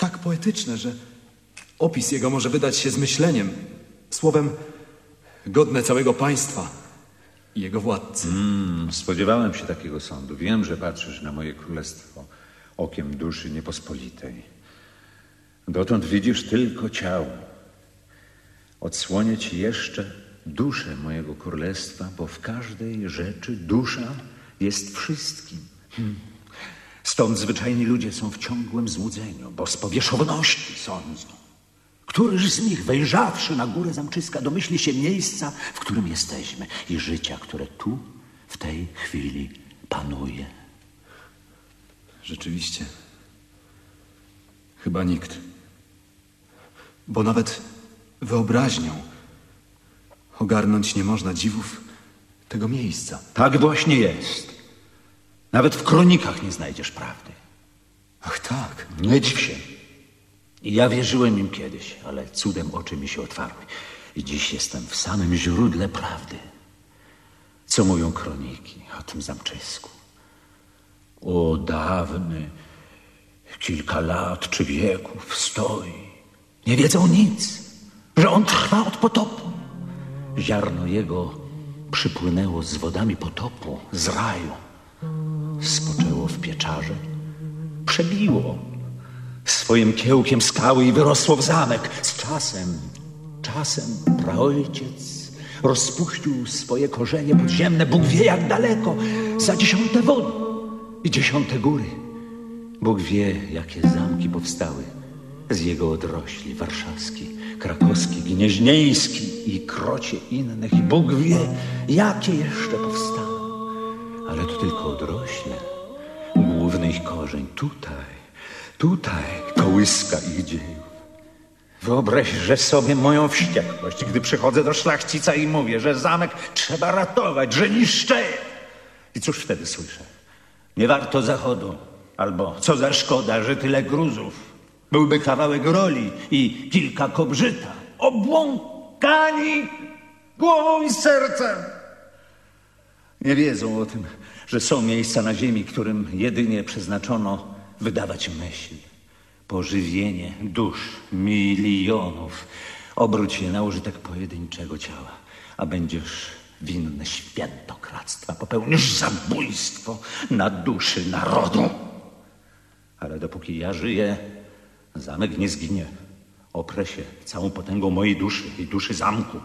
tak poetyczne, że opis jego może wydać się zmyśleniem, słowem godne całego państwa i jego władcy. Spodziewałem się takiego sądu. Wiem, że patrzysz na moje królestwo okiem duszy niepospolitej. Dotąd widzisz tylko ciało. Odsłonię ci jeszcze duszę mojego królestwa, bo w każdej rzeczy dusza jest wszystkim. Hmm. Stąd zwyczajni ludzie są w ciągłym złudzeniu, bo z powierzchowności sądzą. Któryż z nich, wejrzawszy na górę zamczyska, domyśli się miejsca, w którym jesteśmy i życia, które tu, w tej chwili panuje. Rzeczywiście. Chyba nikt. Bo nawet wyobraźnią ogarnąć nie można dziwów tego miejsca. Tak właśnie jest. Nawet w kronikach nie znajdziesz prawdy. Ach tak. Nie dziw się. I ja wierzyłem im kiedyś, ale cudem oczy mi się otwarły. I dziś jestem w samym źródle prawdy. Co mówią kroniki o tym zamczysku? O dawny, kilka lat czy wieków stoi. Nie wiedzą nic, że on trwa od potopu. Ziarno jego przypłynęło z wodami potopu, z raju. Spoczęło w pieczarze, przebiło swoim kiełkiem skały i wyrosło w zamek. Z czasem, czasem praojciec rozpuścił swoje korzenie podziemne, Bóg wie jak daleko, za dziesiąte wody i dziesiąte góry. Bóg wie, jakie zamki powstały z jego odrośli warszawski, krakowski, gnieźnieński i krocie innych. I Bóg wie, jakie jeszcze powstały. Ale to tylko odrośle. Główny ich korzeń tutaj, tutaj kołyska ich dziejów. Wyobraźże sobie moją wściekłość, gdy przychodzę do szlachcica i mówię, że zamek trzeba ratować, że niszczeje. I cóż wtedy słyszę? Nie warto zachodu. Albo co za szkoda, że tyle gruzów. Byłby kawałek roli i kilka kobrzyta. Obłąkani głową i sercem. Nie wiedzą o tym, że są miejsca na ziemi, którym jedynie przeznaczono wydawać myśl, pożywienie dusz milionów. Obróć je na użytek pojedynczego ciała, a będziesz winny świętokradztwa. Popełnisz zabójstwo na duszy narodu. Ale dopóki ja żyję, zamek nie zginie. Oprę się całą potęgą mojej duszy i duszy zamku.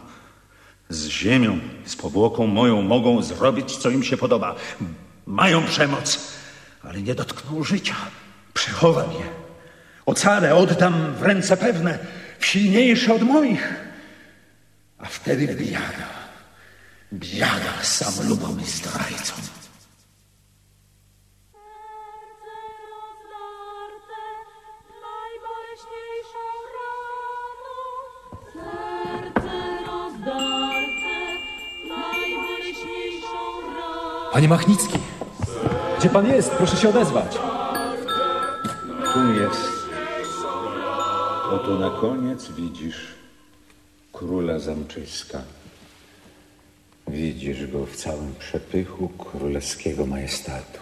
Z ziemią, z powłoką moją mogą zrobić, co im się podoba. Mają przemoc, ale nie dotkną życia. Przechowam je. Ocalę oddam w ręce pewne, silniejsze od moich. A wtedy biada, biada sam lubom i zdrajcom. Panie Machnicki! Gdzie pan jest? Proszę się odezwać. Tu jest. Oto na koniec widzisz króla Zamczyska. Widzisz go w całym przepychu królewskiego majestatu.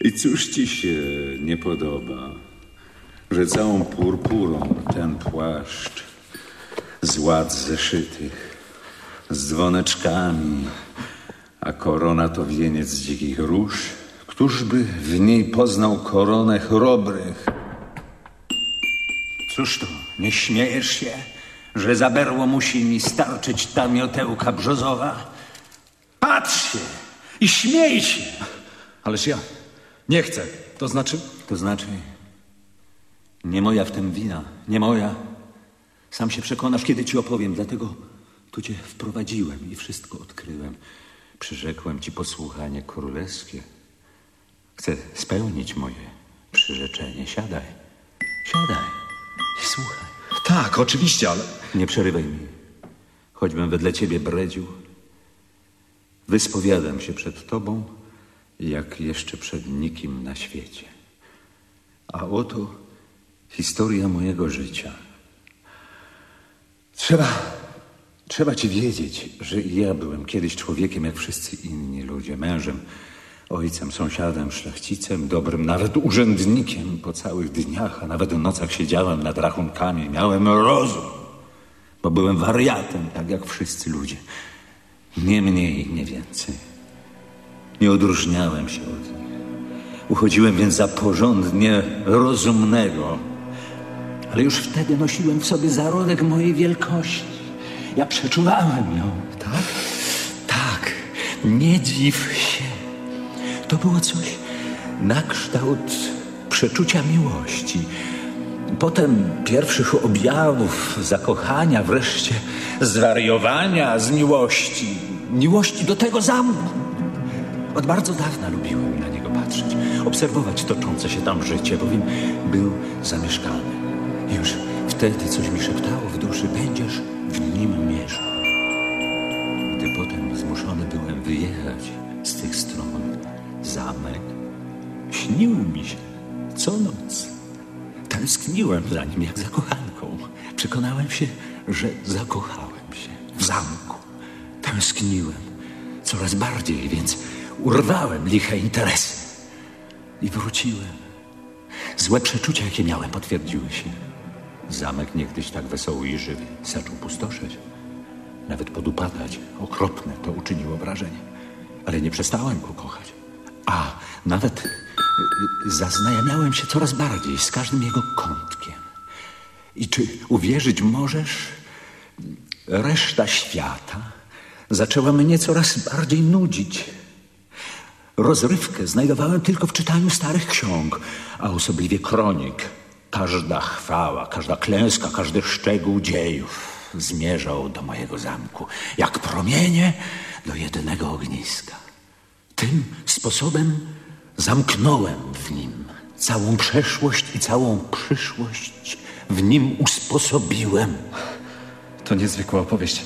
I cóż ci się nie podoba, że całą purpurą ten płaszcz z ład zeszytych, z dzwoneczkami, a korona to wieniec dzikich róż? Któż by w niej poznał koronę chrobrych? Cóż to, nie śmiejesz się, że za berło musi mi starczyć ta miotełka brzozowa? Patrz się i śmiej się! Ależ ja nie chcę. To znaczy... To znaczy, nie moja w tym wina, nie moja. Sam się przekonasz, kiedy ci opowiem, dlatego tu cię wprowadziłem i wszystko odkryłem. Przyrzekłem ci posłuchanie królewskie. Chcę spełnić moje przyrzeczenie. Siadaj, siadaj i słuchaj. Tak, oczywiście, ale... Nie przerywaj mi. Choćbym wedle ciebie bredził, wyspowiadam się przed tobą, jak jeszcze przed nikim na świecie. A oto historia mojego życia. Trzeba, trzeba ci wiedzieć, że i ja byłem kiedyś człowiekiem jak wszyscy inni ludzie, mężem Ojcem, sąsiadem, szlachcicem, dobrym nawet urzędnikiem. Po całych dniach, a nawet nocach siedziałem nad rachunkami. Miałem rozum, bo byłem wariatem, tak jak wszyscy ludzie. Nie mniej, nie więcej. Nie odróżniałem się od nich. Uchodziłem więc za porządnie rozumnego. Ale już wtedy nosiłem w sobie zarodek mojej wielkości. Ja przeczuwałem ją. Tak? Tak. Nie dziw się. To było coś na kształt przeczucia miłości. Potem pierwszych objawów zakochania, wreszcie zwariowania z miłości. Miłości do tego zamku. Od bardzo dawna lubiłem na niego patrzeć, obserwować toczące się tam życie, bowiem był zamieszkany. Już wtedy coś mi szeptało w duszy, będziesz w nim mieszkał. Gdy potem zmuszony byłem wyjechać z tych stron, zamek śnił mi się co noc. Tęskniłem za nim jak za kochanką. Przekonałem się, że zakochałem się w zamku. Tęskniłem coraz bardziej, więc urwałem liche interesy i wróciłem. Złe przeczucia, jakie miałem, potwierdziły się. Zamek niegdyś tak wesoły i żywy zaczął pustoszeć. Nawet podupadać. Okropne to uczyniło wrażenie. Ale nie przestałem go kochać. A nawet y, y, zaznajamiałem się coraz bardziej z każdym jego kątkiem. I czy uwierzyć możesz, reszta świata zaczęła mnie coraz bardziej nudzić. Rozrywkę znajdowałem tylko w czytaniu starych ksiąg, a osobliwie kronik. Każda chwała, każda klęska, każdy szczegół dziejów zmierzał do mojego zamku, jak promienie do jedynego ogniska. Tym sposobem zamknąłem w nim całą przeszłość i całą przyszłość. W nim usposobiłem. To niezwykła opowieść.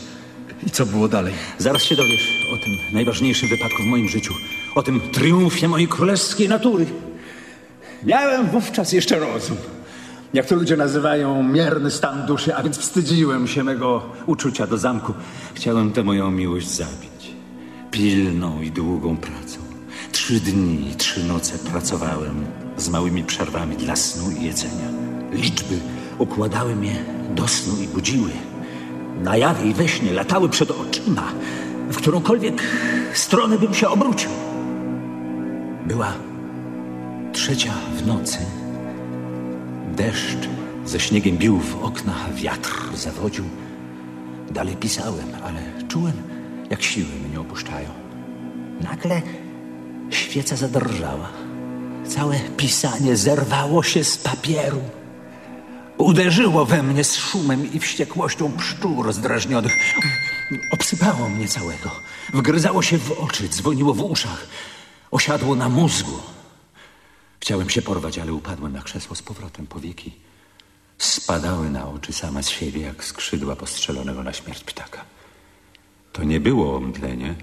I co było dalej? Zaraz się dowiesz o tym najważniejszym wypadku w moim życiu, o tym triumfie mojej królewskiej natury. Miałem wówczas jeszcze rozum. Jak to ludzie nazywają, mierny stan duszy, a więc wstydziłem się mego uczucia do zamku. Chciałem tę moją miłość zabić. Pilną i długą pracą. Trzy dni i trzy noce pracowałem z małymi przerwami dla snu i jedzenia. Liczby okładały mnie do snu i budziły. Na jawie i we śnie latały przed oczyma, w którąkolwiek stronę bym się obrócił. Była trzecia w nocy. Deszcz ze śniegiem bił w okna, wiatr zawodził. Dalej pisałem, ale czułem, jak siły mnie opuszczają. Nagle świeca zadrżała. Całe pisanie zerwało się z papieru. Uderzyło we mnie z szumem i wściekłością pszczół rozdrażnionych. Obsypało mnie całego. Wgryzało się w oczy, dzwoniło w uszach. Osiadło na mózgu. Chciałem się porwać, ale upadłem na krzesło z powrotem. Powieki spadały na oczy same z siebie, jak skrzydła postrzelonego na śmierć ptaka. To nie było omdlenie.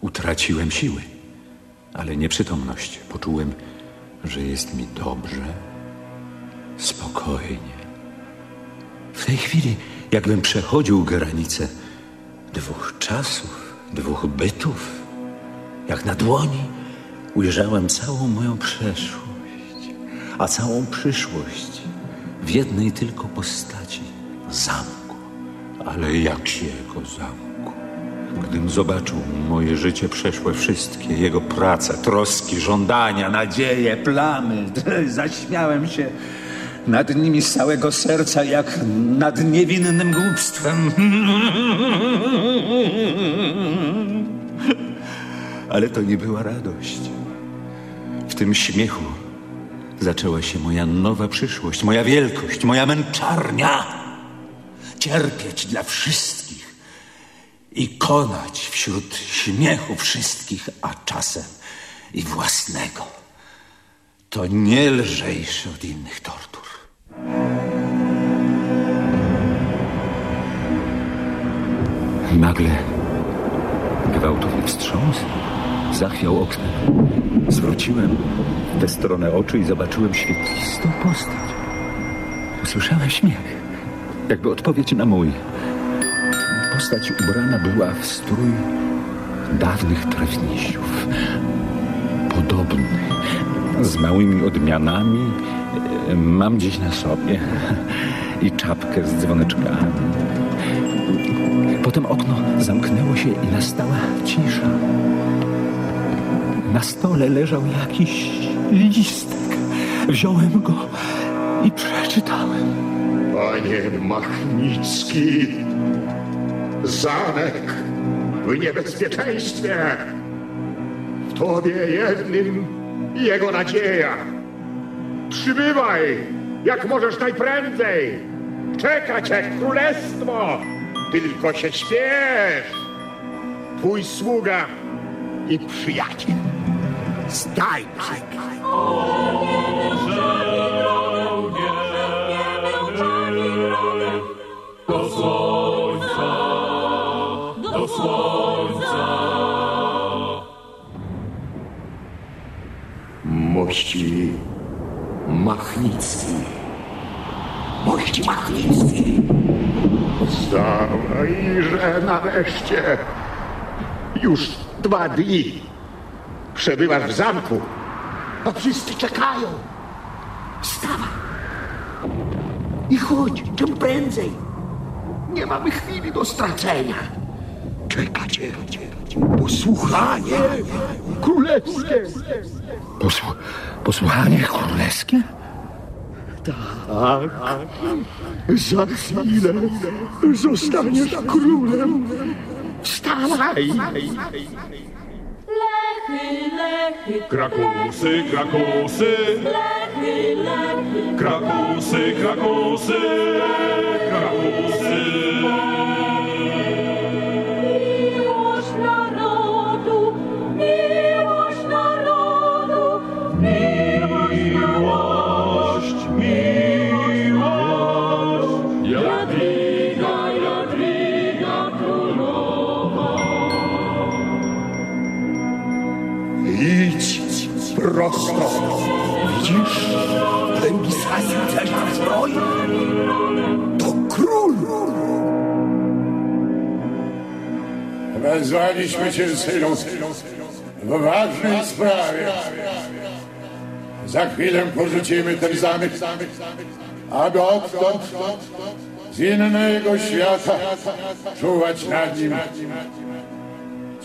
Utraciłem siły, ale nieprzytomność. Poczułem, że jest mi dobrze, spokojnie. W tej chwili, jakbym przechodził granicę dwóch czasów, dwóch bytów, jak na dłoni ujrzałem całą moją przeszłość, a całą przyszłość w jednej tylko postaci zamku. Ale jakiego zamku? Gdym zobaczył moje życie przeszłe wszystkie, jego prace, troski, żądania, nadzieje, plamy, zaśmiałem się nad nimi z całego serca, jak nad niewinnym głupstwem. Ale to nie była radość. W tym śmiechu zaczęła się moja nowa przyszłość, moja wielkość, moja męczarnia. Cierpieć dla wszystkich i konać wśród śmiechu wszystkich, a czasem i własnego. To nie lżejsze od innych tortur. Nagle gwałtowny wstrząs zachwiał oknem. Zwróciłem w tę stronę oczy i zobaczyłem świetlistą postać. Usłyszałem śmiech, jakby odpowiedź na mój. Postać ubrana była w strój dawnych trefnisiów. podobny. Z małymi odmianami. Mam gdzieś na sobie. I czapkę z dzwoneczkami. Potem okno zamknęło się i nastała cisza. Na stole leżał jakiś listek. Wziąłem go i przeczytałem. Panie Machnicki, zamek w niebezpieczeństwie. W tobie jednym jego nadzieja. Przybywaj, jak możesz najprędzej. Czeka cię królestwo, tylko się śpiesz. Twój sługa i przyjaciel. Zdaj Do słońca. Mości Machnicki. Mości Machnicki. Wstawajże nareszcie. Już dwa dni przebywasz w zamku, a wszyscy czekają. Wstawaj i chodź czym prędzej. Nie mamy chwili do stracenia. Czeka cię posłuchanie królewskie. Posłu, posłuchanie królewskie? Za chwilę zostaniesz królem. Wstawaj! Lechy, Krakusy, krakusy, krakusy, krakusy, krakusy. Prosto. Widzisz? Lęgisławie uderza w zbroi. To król. Wezwaliśmy cię, synu, w ważnej sprawie. Za chwilę porzucimy ten zamek, aby odtąd z innego świata czuwać nad nim.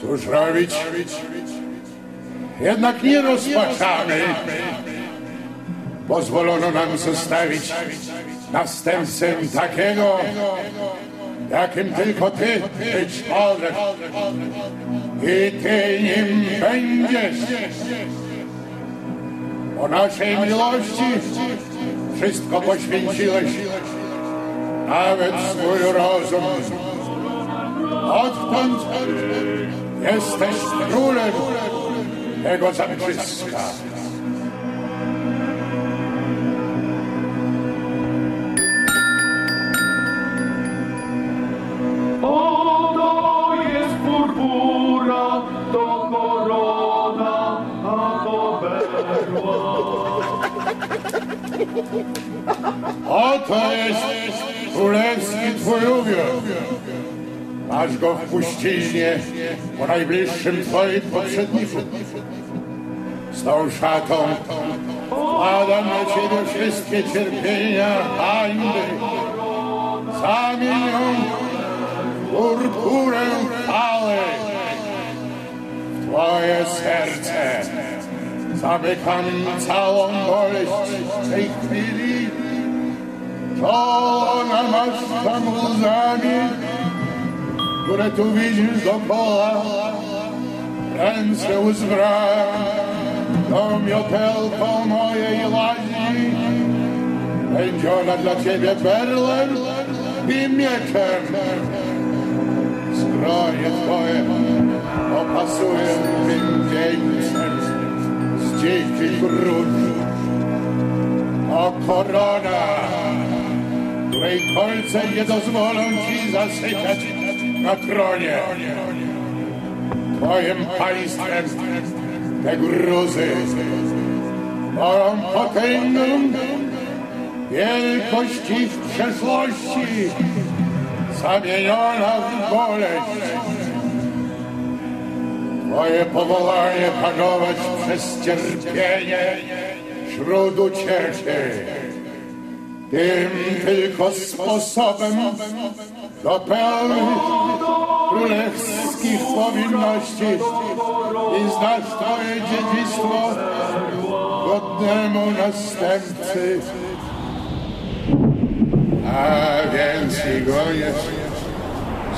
Cóż robić? Jednak nie rozpaczamy. Pozwolono nam zostawić następcę takiego, jakim tylko ty być możesz. I ty nim będziesz. O naszej miłości wszystko poświęciłeś, nawet swój rozum. Odtąd jesteś królem tego zamczyska. Oto jest purpura, to korona, a to berła. Oto jest królewski twój ubiór. Masz go w puściźnie po najbliższym twoim poprzedniku. Tą szatą składam na ciebie wszystkie cierpienia, hańby. Zamień ją w purpurę chwały. W twoje serce zamykam całą boleść tej chwili. To ona masz tam łzami, które tu widzisz dokoła. Ręce uzbram, tą miotełką mojej łazi. Będzie ona dla ciebie berlem i mieczem. Zbroje twoje opasuję tym wieńcem z dzikich grud. O korona, której kolce nie dozwolą ci zasypiać na tronie. Twoim państwem te gruzy moją potęgą wielkości w przeszłości zamieniona w boleść. Twoje powołanie panować przez cierpienie wśród ucieczy. Tym tylko sposobem dopełnić królewskich powinności i zdać Twoje dziedzictwo godnemu następcy. A więc i goniec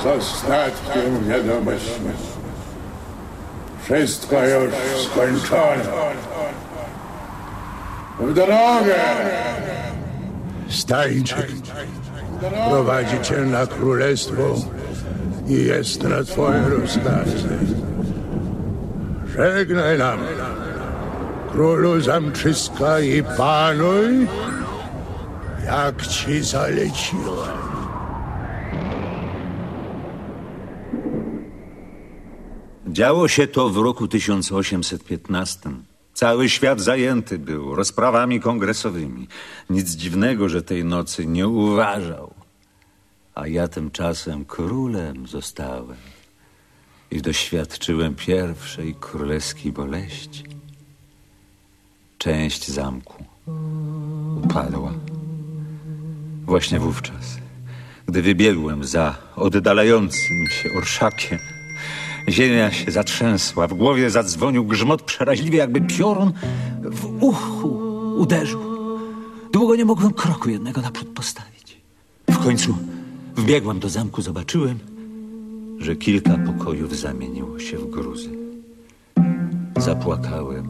z ostatkiem wiadomością. Wszystko już skończone. W drogę! Stańczyk prowadzi cię na królestwo i jest na twoje rozkazy. Żegnaj nam, królu Zamczyska i panuj, jak ci zaleciłem. Działo się to w roku 1815. Cały świat zajęty był rozprawami kongresowymi. Nic dziwnego, że tej nocy nie uważał. A ja tymczasem królem zostałem i doświadczyłem pierwszej królewskiej boleści. Część zamku upadła. Właśnie wówczas, gdy wybiegłem za oddalającym się orszakiem, ziemia się zatrzęsła, w głowie zadzwonił grzmot przeraźliwie, jakby piorun w uchu uderzył. Długo nie mogłem kroku jednego naprzód postawić. W końcu wbiegłem do zamku, zobaczyłem, że kilka pokojów zamieniło się w gruzy. Zapłakałem,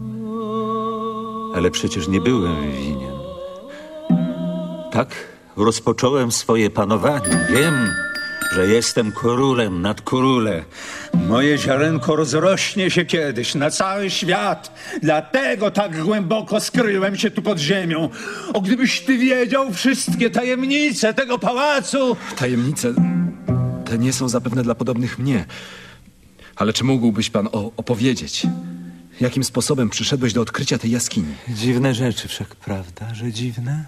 ale przecież nie byłem winien. Tak rozpocząłem swoje panowanie. Wiem, że jestem królem nad króle. Moje ziarenko rozrośnie się kiedyś na cały świat. Dlatego tak głęboko skryłem się tu pod ziemią. O, gdybyś ty wiedział wszystkie tajemnice tego pałacu. Tajemnice te nie są zapewne dla podobnych mnie. Ale czy mógłbyś pan o, opowiedzieć, jakim sposobem przyszedłeś do odkrycia tej jaskini? Dziwne rzeczy wszak, prawda, że dziwne?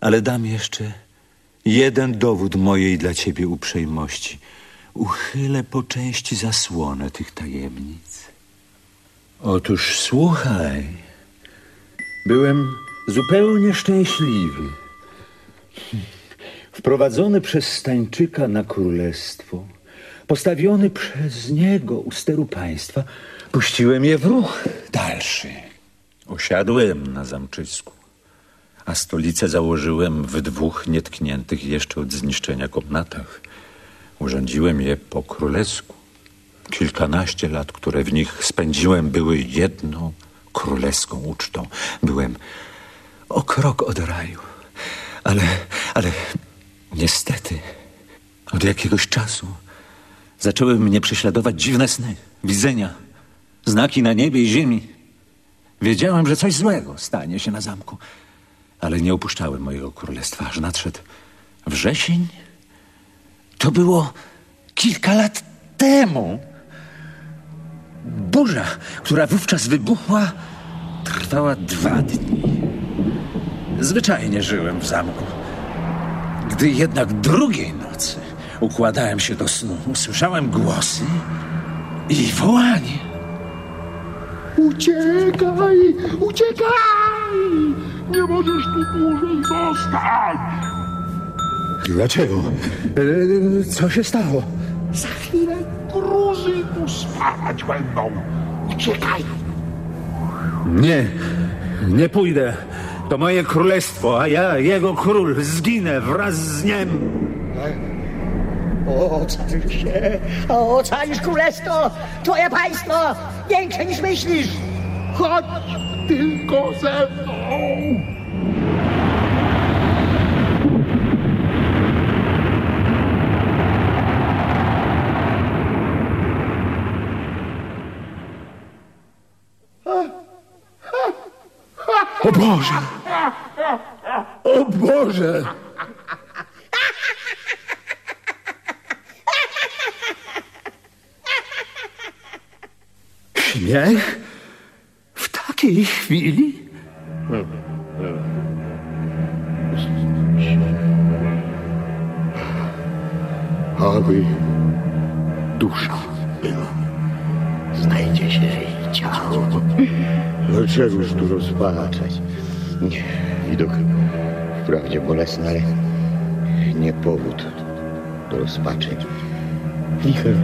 Ale dam jeszcze jeden dowód mojej dla ciebie uprzejmości. Uchylę po części zasłonę tych tajemnic. Otóż słuchaj. Byłem zupełnie szczęśliwy. Wprowadzony przez Stańczyka na królestwo, postawiony przez niego u steru państwa, puściłem je w ruch dalszy. Osiadłem na zamczysku, a stolicę założyłem w dwóch nietkniętych jeszcze od zniszczenia komnatach. Urządziłem je po królesku. Kilkanaście lat, które w nich spędziłem, były jedną królewską ucztą. Byłem o krok od raju. Ale, ale niestety od jakiegoś czasu zaczęły mnie prześladować dziwne sny, widzenia, znaki na niebie i ziemi. Wiedziałem, że coś złego stanie się na zamku, ale nie opuszczałem mojego królestwa, aż nadszedł wrzesień. To było kilka lat temu. Burza, która wówczas wybuchła, trwała dwa dni. Zwyczajnie żyłem w zamku. Gdy jednak drugiej nocy układałem się do snu, usłyszałem głosy i wołanie. Uciekaj! Uciekaj! Nie możesz tu dłużej zostać! Dlaczego? E, Co się stało? Za chwilę gruzy tu spać będą. Uciekaj! Nie, nie pójdę. To moje królestwo, a ja, jego król, zginę wraz z niem. Ocalisz się, ocalisz królestwo, twoje państwo, większe niż myślisz. Chodź tylko ze mną! O Boże! O Boże! Śmiech? W takiej chwili? Aby dusza była. się chciał. Dlaczegoż tu rozpaczać? Nie, widok wprawdzie bolesny, ale nie powód do rozpaczy. Wicher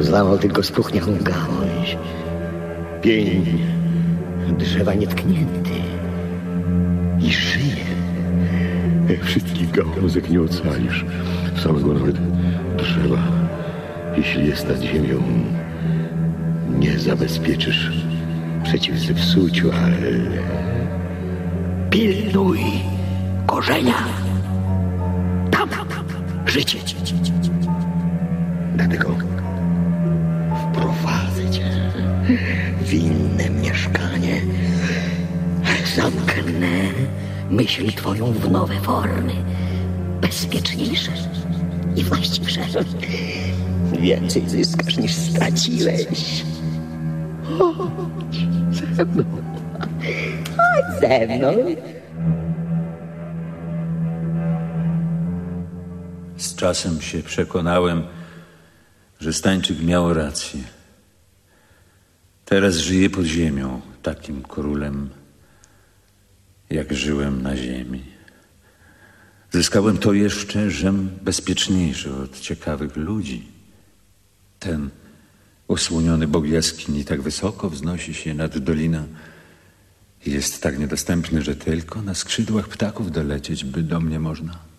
złamał tylko spróchniałą gałąź. Pień drzewa nietknięty i szyję. Wszystkich gałązek nie ocalisz, samego nawet drzewa. Jeśli jest nad ziemią, nie zabezpieczysz przeciw zepsuciu, ale Pilnuj korzenia. Tam życie. dlatego wprowadzę cię w inne mieszkanie. Zamknę myśl twoją w nowe formy. Bezpieczniejsze i właściwsze. Więcej zyskasz niż straciłeś. Chodź ze mną. Chodź ze mną. Czasem się przekonałem, że Stańczyk miał rację. Teraz żyję pod ziemią, takim królem, jak żyłem na ziemi. Zyskałem to jeszcze, żem bezpieczniejszy od ciekawych ludzi. Ten osłoniony bog jaskini tak wysoko wznosi się nad doliną i jest tak niedostępny, że tylko na skrzydłach ptaków dolecieć by do mnie można.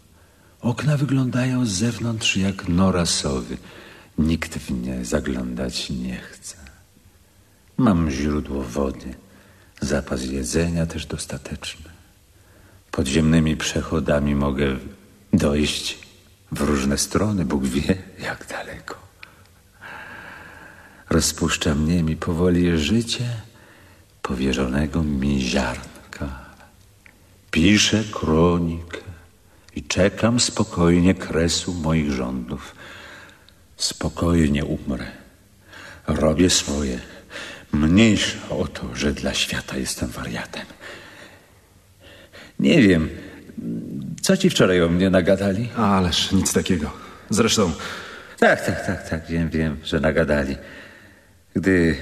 Okna wyglądają z zewnątrz jak nora sowy. Nikt w nie zaglądać nie chce. Mam źródło wody, zapas jedzenia też dostateczny. Podziemnymi przechodami mogę dojść w różne strony, Bóg wie jak daleko. Rozpuszcza mnie mi powoli życie powierzonego mi ziarnka. Piszę kronikę i czekam spokojnie kresu moich rządów. Spokojnie umrę. Robię swoje. Mniejsza o to, że dla świata jestem wariatem. Nie wiem, co ci wczoraj o mnie nagadali? Ależ nic takiego. Zresztą, Tak, tak, tak, tak, wiem, wiem, że nagadali. Gdy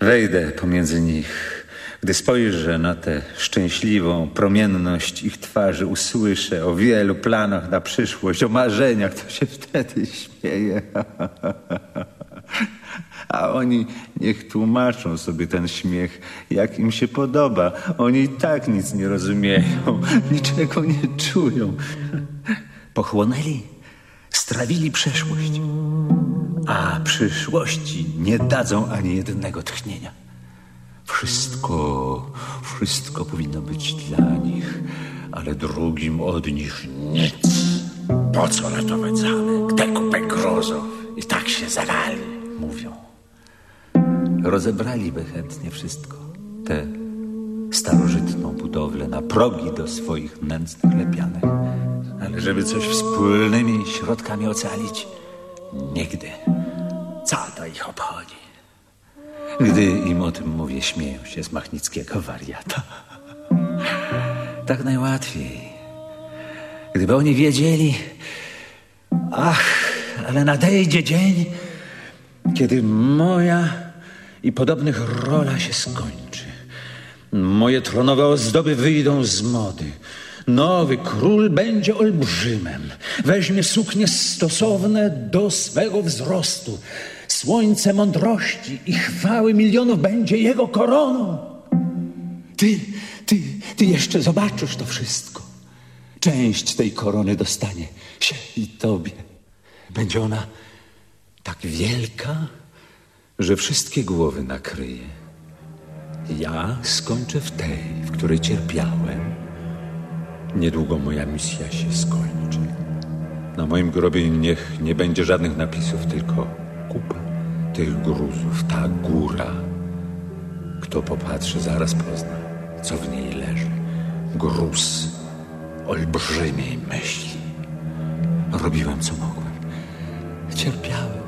wejdę pomiędzy nich, gdy spojrzę na tę szczęśliwą promienność ich twarzy, usłyszę o wielu planach na przyszłość, o marzeniach, to się wtedy śmieje. A oni niech tłumaczą sobie ten śmiech, jak im się podoba. Oni i tak nic nie rozumieją, niczego nie czują. Pochłonęli, strawili przeszłość, a przyszłości nie dadzą ani jednego tchnienia. Wszystko, wszystko powinno być dla nich, ale drugim od nich nic. Po co ratować zamek, tę kupę grozów? I tak się zawali, mówią. Rozebraliby chętnie wszystko. Tę starożytną budowlę na progi do swoich nędznych lepianek. Ale żeby coś wspólnymi środkami ocalić, nigdy. Co to ich obchodzi? Gdy im o tym mówię, śmieją się z Machnickiego wariata. Tak najłatwiej. Gdyby oni wiedzieli, ach, ale nadejdzie dzień, kiedy moja i podobnych rola się skończy. Moje tronowe ozdoby wyjdą z mody. Nowy król będzie olbrzymem. Weźmie suknie stosowne do swego wzrostu. Słońce mądrości i chwały milionów będzie jego koroną. Ty, ty, ty jeszcze zobaczysz to wszystko. Część tej korony dostanie się i tobie. Będzie ona tak wielka, że wszystkie głowy nakryje. Ja skończę w tej, w której cierpiałem. Niedługo moja misja się skończy. Na moim grobie niech nie będzie żadnych napisów, tylko kupa tych gruzów, ta góra. Kto popatrzy, zaraz pozna, co w niej leży. Gruz olbrzymiej myśli. Robiłem, co mogłem. Cierpiałem,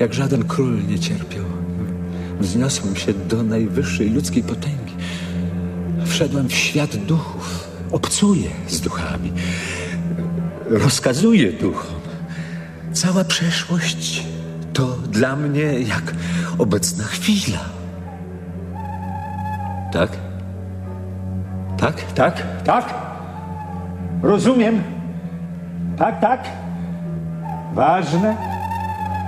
jak żaden król nie cierpiał. Wzniosłem się do najwyższej ludzkiej potęgi. Wszedłem w świat duchów. Obcuję z duchami. Rozkazuję duchom. Cała przeszłość to dla mnie jak obecna chwila. Tak? Tak? Tak, tak. Rozumiem. Tak, tak. Ważne.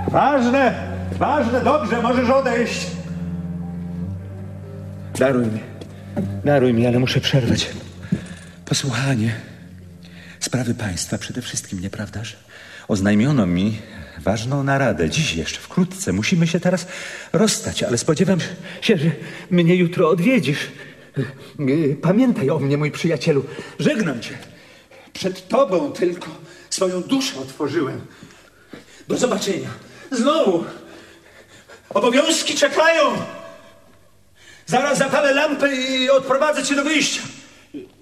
Ważne. Ważne. Dobrze, możesz odejść. Daruj mi. Daruj mi, ale muszę przerwać. Posłuchanie. Sprawy państwa przede wszystkim, nieprawdaż? Oznajmiono mi ważną naradę. Dziś jeszcze, wkrótce. Musimy się teraz rozstać, ale spodziewam się, że mnie jutro odwiedzisz. Pamiętaj o mnie, mój przyjacielu. Żegnam cię. Przed tobą tylko swoją duszę otworzyłem. Do zobaczenia. Znowu. Obowiązki czekają. Zaraz zapalę lampę i odprowadzę cię do wyjścia.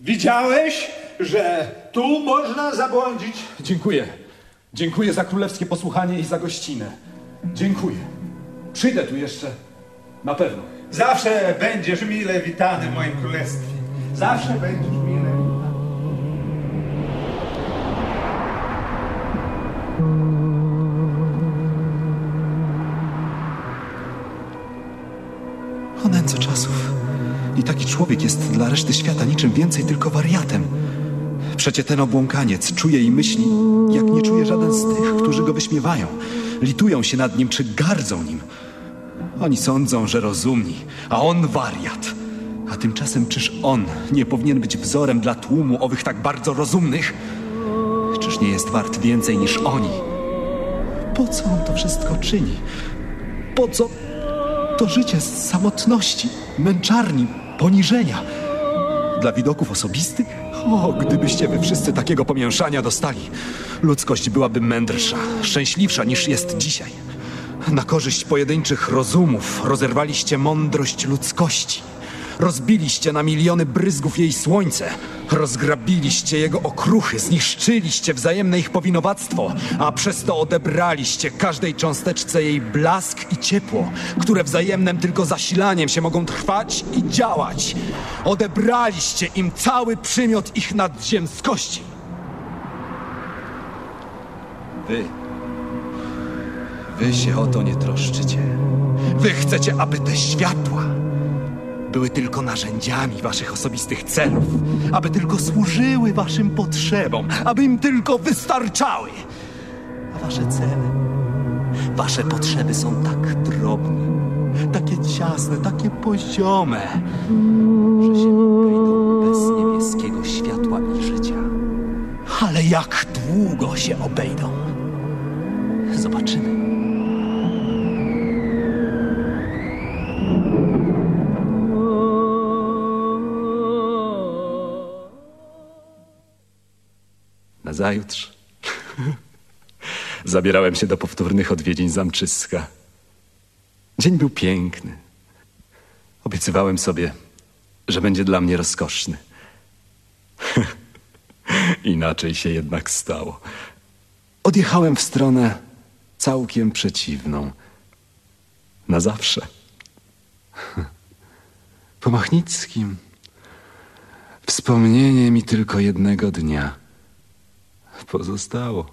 Widziałeś, że tu można zabłądzić? Dziękuję. Dziękuję za królewskie posłuchanie i za gościnę. Dziękuję. Przyjdę tu jeszcze. Na pewno. Zawsze będziesz mile witany w moim królestwie. Zawsze będziesz mile witany. O nędze czasów. I taki człowiek jest dla reszty świata niczym więcej, tylko wariatem. Przecie ten obłąkaniec czuje i myśli, jak nie czuje żaden z tych, którzy go wyśmiewają, litują się nad nim czy gardzą nim. Oni sądzą, że rozumni, a on wariat. A tymczasem czyż on nie powinien być wzorem dla tłumu owych tak bardzo rozumnych? Czyż nie jest wart więcej niż oni? Po co on to wszystko czyni? Po co to życie z samotności, męczarni, poniżenia. Dla widoków osobistych? O, gdybyście wy wszyscy takiego pomięszania dostali, ludzkość byłaby mędrsza, szczęśliwsza niż jest dzisiaj. Na korzyść pojedynczych rozumów rozerwaliście mądrość ludzkości. Rozbiliście na miliony bryzgów jej słońce. Rozgrabiliście jego okruchy, zniszczyliście wzajemne ich powinowactwo, a przez to odebraliście każdej cząsteczce jej blask i ciepło, które wzajemnym tylko zasilaniem się mogą trwać i działać. Odebraliście im cały przymiot ich nadziemskości. Wy. Wy się o to nie troszczycie. Wy chcecie, aby te światła były tylko narzędziami waszych osobistych celów, aby tylko służyły waszym potrzebom, aby im tylko wystarczały. A wasze cele, wasze potrzeby są tak drobne, takie ciasne, takie poziome, że się obejdą bez niebieskiego światła i życia. Ale jak długo się obejdą? Zobaczymy. Nazajutrz zabierałem się do powtórnych odwiedzin zamczyska. Dzień był piękny. Obiecywałem sobie, że będzie dla mnie rozkoszny. Inaczej się jednak stało. Odjechałem w stronę całkiem przeciwną. Na zawsze. Po Machnickim wspomnienie mi tylko jednego dnia pozostało.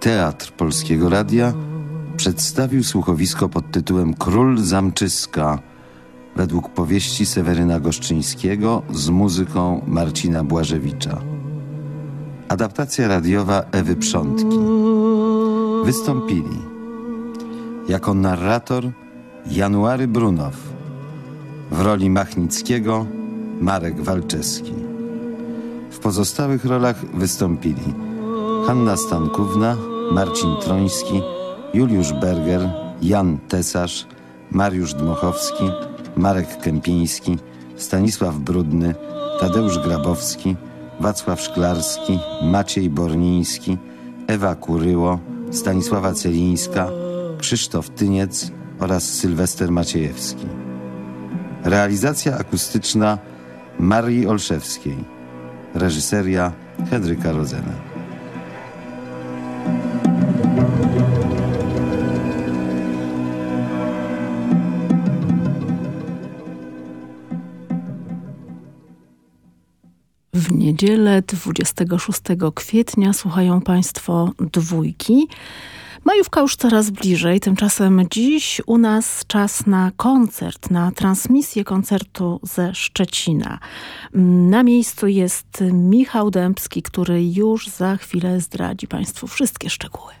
Teatr Polskiego Radia przedstawił słuchowisko pod tytułem Król Zamczyska według powieści Seweryna Goszczyńskiego z muzyką Marcina Błażewicza. Adaptacja radiowa Ewy Przątki. Wystąpili jako narrator January Brunow, w roli Machnickiego Marek Walczewski. W pozostałych rolach wystąpili Hanna Stankówna, Marcin Troński, Juliusz Berger, Jan Tesarz, Mariusz Dmochowski, Marek Kępiński, Stanisław Brudny, Tadeusz Grabowski, Wacław Szklarski, Maciej Borniński, Ewa Kuryło, Stanisława Celińska, Krzysztof Tyniec oraz Sylwester Maciejewski. Realizacja akustyczna Marii Olszewskiej. Reżyseria Henryka Rozena. W niedzielę 26 kwietnia słuchają Państwo dwójki. Majówka już coraz bliżej, tymczasem dziś u nas czas na koncert, na transmisję koncertu ze Szczecina. Na miejscu jest Michał Dębski, który już za chwilę zdradzi Państwu wszystkie szczegóły.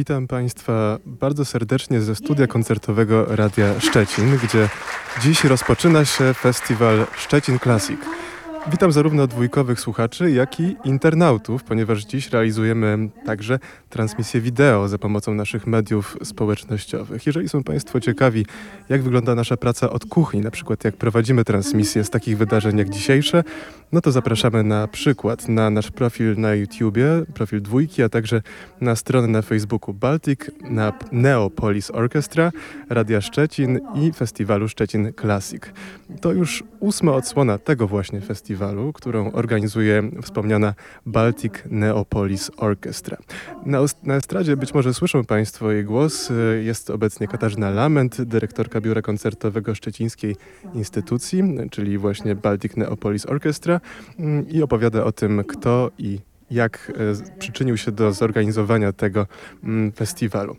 Witam Państwa bardzo serdecznie ze studia koncertowego Radia Szczecin, gdzie dziś rozpoczyna się festiwal Szczecin Classic. Witam zarówno dwójkowych słuchaczy, jak i internautów, ponieważ dziś realizujemy także transmisję wideo za pomocą naszych mediów społecznościowych. Jeżeli są Państwo ciekawi, jak wygląda nasza praca od kuchni, na przykład jak prowadzimy transmisję z takich wydarzeń jak dzisiejsze, no to zapraszamy na przykład na nasz profil na YouTubie, profil dwójki, a także na stronę na Facebooku Baltic, na Neopolis Orchestra, Radia Szczecin i Festiwalu Szczecin Classic. To już ósma odsłona tego właśnie festiwalu, którą organizuje wspomniana Baltic Neopolis Orchestra. Na, na estradzie być może słyszą Państwo jej głos. Jest obecnie Katarzyna Lament, dyrektorka Biura Koncertowego Szczecińskiej Instytucji, czyli właśnie Baltic Neopolis Orchestra i opowiada o tym, kto i jak e, przyczynił się do zorganizowania tego mm, festiwalu.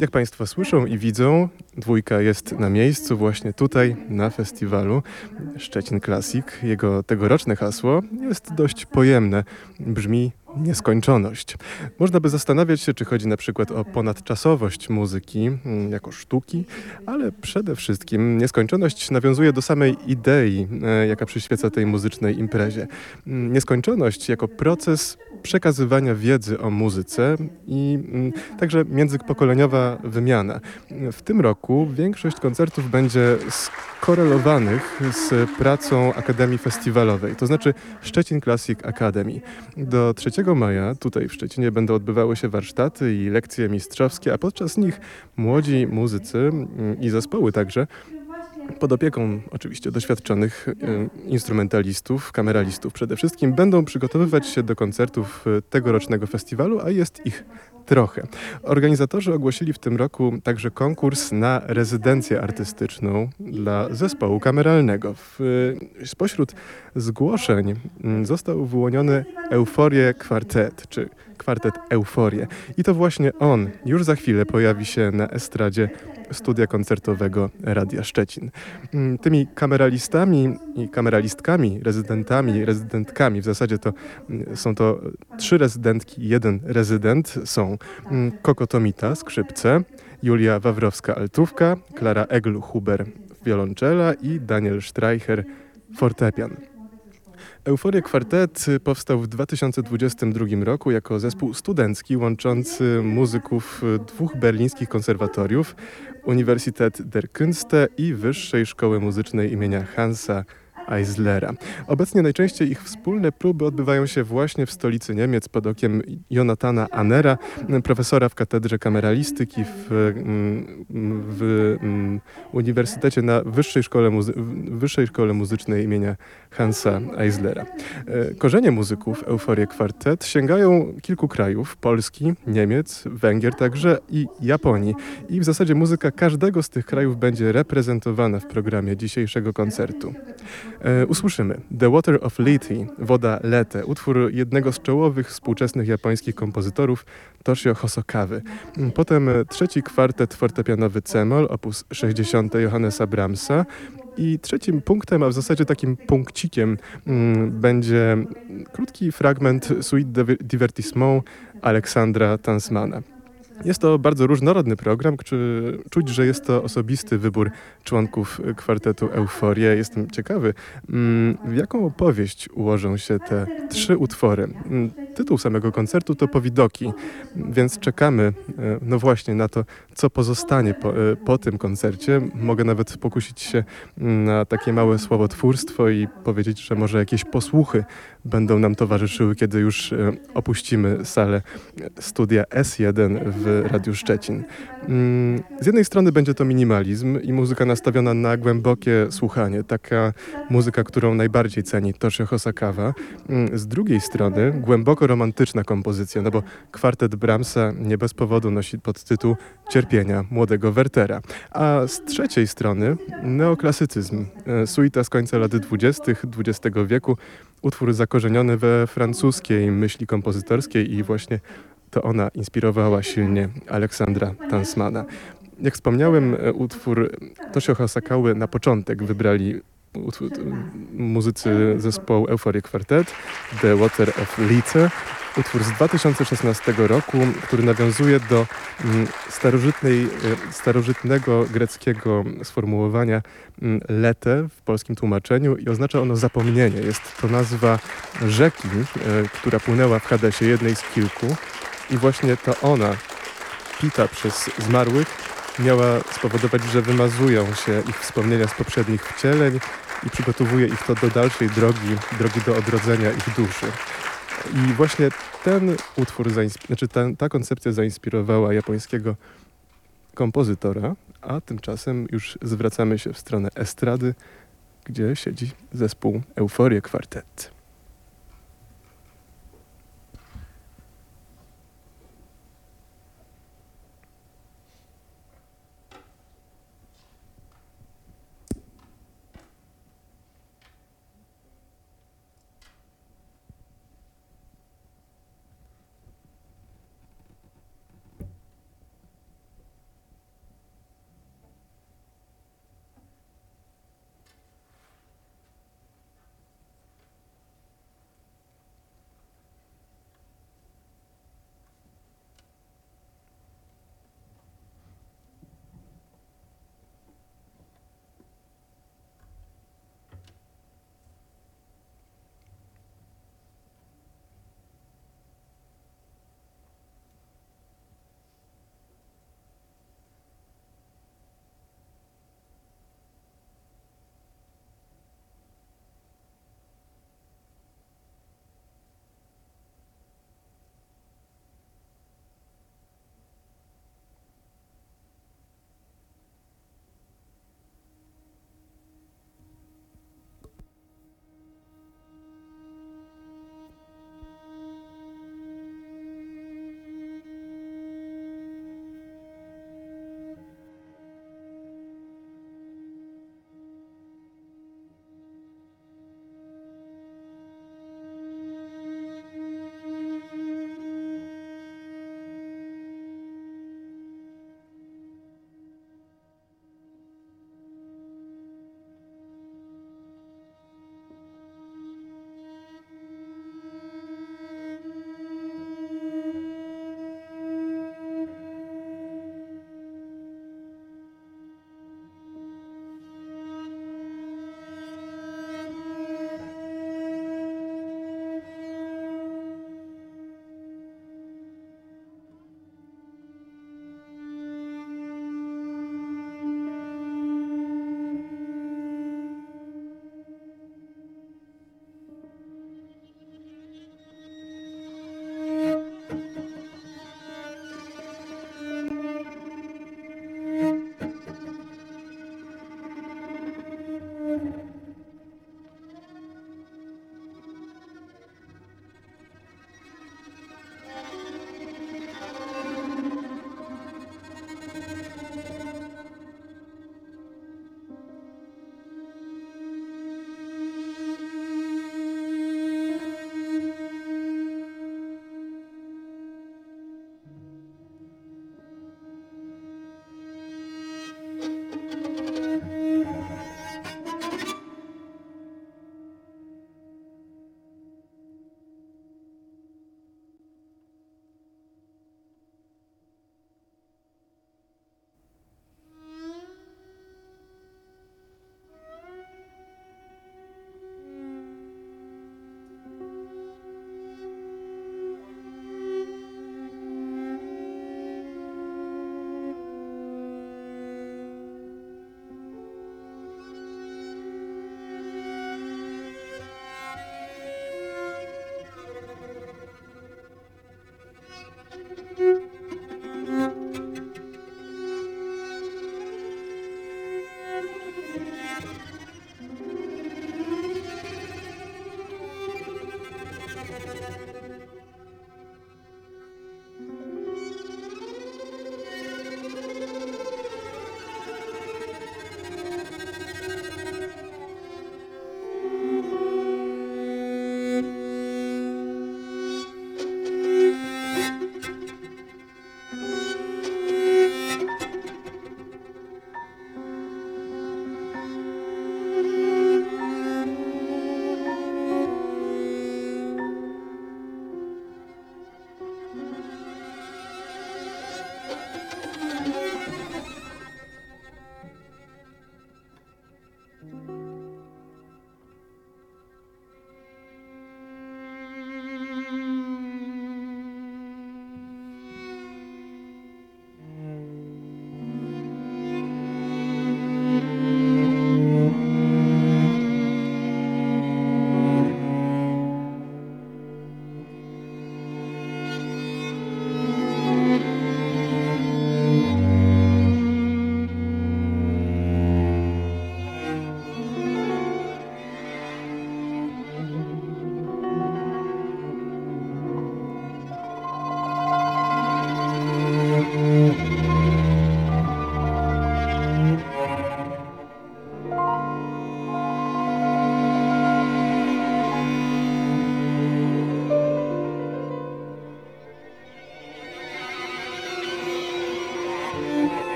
Jak Państwo słyszą i widzą, dwójka jest na miejscu właśnie tutaj na festiwalu Szczecin Classic. Jego tegoroczne hasło jest dość pojemne. Brzmi nieskończoność. Można by zastanawiać się, czy chodzi na przykład o ponadczasowość muzyki mm, jako sztuki, ale przede wszystkim nieskończoność nawiązuje do samej idei, e, jaka przyświeca tej muzycznej imprezie. Mm, nieskończoność jako proces przekazywania wiedzy o muzyce i mm, także międzypokoleniowa wymiana. W tym roku większość koncertów będzie skorelowanych z pracą Akademii Festiwalowej, to znaczy Szczecin Classic Academy. Do 3 maja tutaj w Szczecinie będą odbywały się warsztaty i lekcje mistrzowskie, a podczas nich młodzi muzycy mm, i zespoły także pod opieką oczywiście doświadczonych e, instrumentalistów, kameralistów przede wszystkim, będą przygotowywać się do koncertów e, tegorocznego festiwalu, a jest ich trochę. Organizatorzy ogłosili w tym roku także konkurs na rezydencję artystyczną dla zespołu kameralnego. W, spośród zgłoszeń mm, został wyłoniony Euforię Kwartet, czy kwartet Euforię. I to właśnie on już za chwilę pojawi się na estradzie studia koncertowego Radia Szczecin. Mm, tymi kameralistami i kameralistkami, rezydentami, rezydentkami, w zasadzie to mm, są to trzy rezydentki, jeden rezydent, są mm, Koko Tomita, skrzypce, Julia Wawrowska-altówka, Klara Eglu-Huber, wiolonczela i Daniel Streicher, fortepian. Euforia Kwartet powstał w 2022 roku jako zespół studencki łączący muzyków dwóch berlińskich konserwatoriów, Uniwersytet der Künste i Wyższej Szkoły Muzycznej imienia Hansa Eislera. Obecnie najczęściej ich wspólne próby odbywają się właśnie w stolicy Niemiec pod okiem Jonathana Anera, profesora w Katedrze Kameralistyki w, mm, w, w Uniwersytecie na Wyższej Szkole, Muzy Wyższej Szkole Muzycznej imienia Hansa Eislera. E, korzenie muzyków Euforię Kwartet sięgają kilku krajów, Polski, Niemiec, Węgier także i Japonii. I w zasadzie muzyka każdego z tych krajów będzie reprezentowana w programie dzisiejszego koncertu. E, usłyszymy The Water of Lethe, Woda Lete, utwór jednego z czołowych współczesnych japońskich kompozytorów Toshio Hosokawy. Potem trzeci kwartet fortepianowy Cemol, opus 60 Johannesa Brahmsa i trzecim punktem, a w zasadzie takim punkcikiem mm, będzie krótki fragment Suite Divertissement Aleksandra Tansmana. Jest to bardzo różnorodny program, czy czuć, że jest to osobisty wybór członków kwartetu Euforię. Jestem ciekawy, mm, w jaką opowieść ułożą się te trzy utwory. Mm, tytuł samego koncertu to Powidoki, więc czekamy e, no właśnie na to, co pozostanie po, e, po tym koncercie. Mogę nawet pokusić się na takie małe słowotwórstwo i powiedzieć, że może jakieś posłuchy będą nam towarzyszyły, kiedy już e, opuścimy salę studia S1 w Radiu Szczecin. Mm, Z jednej strony będzie to minimalizm i muzyka nastawiona na głębokie słuchanie, taka muzyka, którą najbardziej ceni Toshio Hosakawa. Mm, Z drugiej strony głęboko romantyczna kompozycja, no bo kwartet Brahmsa nie bez powodu nosi podtytuł Cierpienia młodego Wertera. A z trzeciej strony neoklasycyzm, e, suita z końca lat 20. XX wieku, utwór zakorzeniony we francuskiej myśli kompozytorskiej i właśnie to ona inspirowała silnie Aleksandra Tansmana. Jak wspomniałem, e, utwór Toshio Hosakały na początek wybrali muzycy zespołu Euphoria Quartet, The Water of Lice. Utwór z 2016 roku, który nawiązuje do mm, starożytnej, e, starożytnego greckiego sformułowania mm, lete w polskim tłumaczeniu i oznacza ono zapomnienie. Jest to nazwa rzeki, e, która płynęła w Hadesie, jednej z kilku i właśnie to ona, pita przez zmarłych, miała spowodować, że wymazują się ich wspomnienia z poprzednich wcieleń i przygotowuje ich to do dalszej drogi, drogi do odrodzenia ich duszy. I właśnie ten utwór, znaczy ta, ta koncepcja zainspirowała japońskiego kompozytora, a tymczasem już zwracamy się w stronę estrady, gdzie siedzi zespół Euforię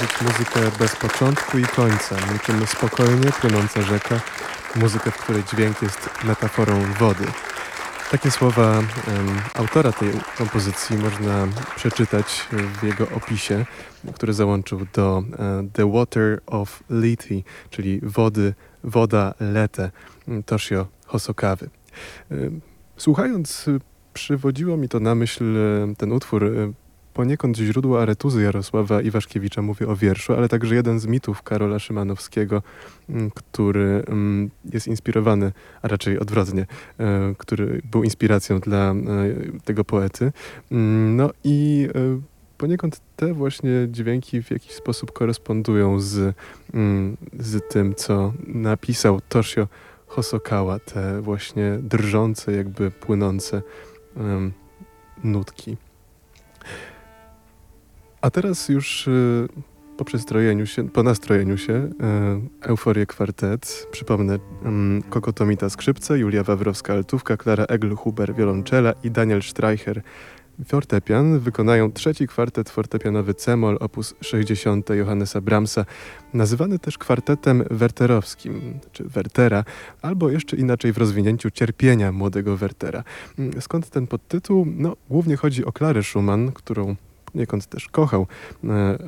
Quartet. muzykę bez początku i końca, niczym spokojnie płynąca rzeka, muzykę, w której dźwięk jest metaforą wody. Takie słowa um, autora tej kompozycji można przeczytać w jego opisie, który załączył do uh, The Water of Lethe, czyli wody, woda Lete, Toshio Hosokawy. Słuchając, przywodziło mi to na myśl ten utwór poniekąd źródło aretuzy Jarosława Iwaszkiewicza, mówię o wierszu, ale także jeden z mitów Karola Szymanowskiego, mm, który mm, jest inspirowany, a raczej odwrotnie, e, który był inspiracją dla e, tego poety. Mm, no i e, poniekąd te właśnie dźwięki w jakiś sposób korespondują z, z tym, co napisał Toshio Hosokawa, te właśnie drżące, jakby płynące um, nutki. A teraz już y, po przestrojeniu się, po nastrojeniu się y, Euforię Kwartet. Przypomnę mm, Koko Tomita skrzypce, Julia Wawrowska altówka, Klara Egl-Huber wiolonczela i Daniel Streicher fortepian wykonają trzeci kwartet fortepianowy Cemol op. 60 Johannesa Brahmsa, nazywany też kwartetem werterowskim, czy Wertera, albo jeszcze inaczej w rozwinięciu cierpienia młodego Wertera. Mm, skąd ten podtytuł? No, głównie chodzi o Klarę Schumann, którą poniekąd też kochał. E,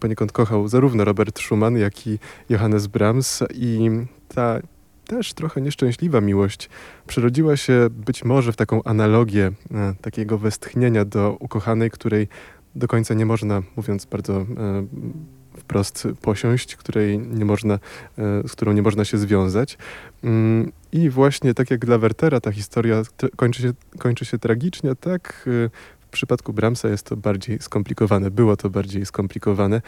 poniekąd kochał zarówno Robert Schumann, jak i Johannes Brahms i ta też trochę nieszczęśliwa miłość przerodziła się być może w taką analogię e, takiego westchnienia do ukochanej, której do końca nie można, mówiąc bardzo e, wprost, posiąść, której nie można, z którą nie można się związać. Mm, I właśnie tak jak dla Wertera ta historia kończy się, kończy się tragicznie, tak przypadku Brahmsa jest to bardziej skomplikowane, było to bardziej skomplikowane,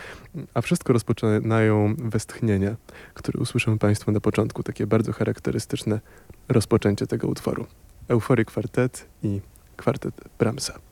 a wszystko rozpoczynają westchnienia, które usłyszą Państwo na początku, takie bardzo charakterystyczne rozpoczęcie tego utworu. Eufory kwartet i kwartet Brahmsa.